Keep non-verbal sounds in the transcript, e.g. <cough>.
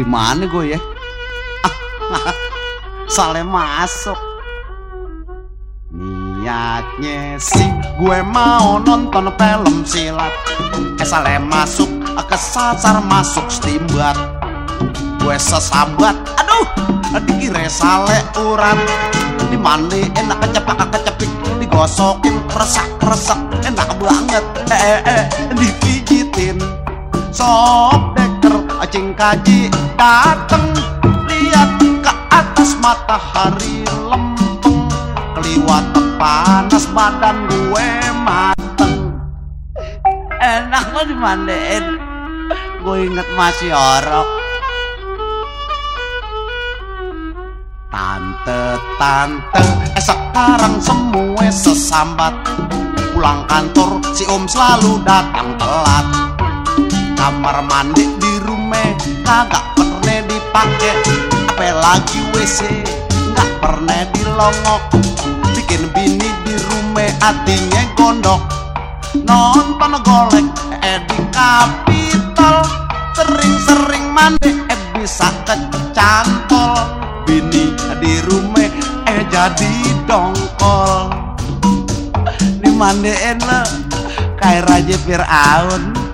di mana gue ya? <laughs> Soalnya masuk. Niatnya sih gue mau nonton film silat. Eh salah masuk ke sasar masuk stimbat. Gue sesambat, aduh, dikira sale urat. Dimandi enak kecepak kecepik, digosokin resak resak enak banget. Eh eh eh, dipijitin. Acing kaji dateng lihat ke atas matahari lempeng. Keliwat panas badan gue mateng. Enak lo dimandiin gue inget masih orok Tante-tante eh sekarang semua sesambat. Pulang kantor si om selalu datang telat. Kamar mandi di rumah kagak pernah dipakai Apalagi WC? Nggak pernah dilongok. Bikin bini di rumah hatinya gondok. Nonton golek eh di kapitol Sering-sering mandi eh bisa kecantol. Bini di rumah eh jadi dongkol. Dimandiin lo kayak Raja Fir'aun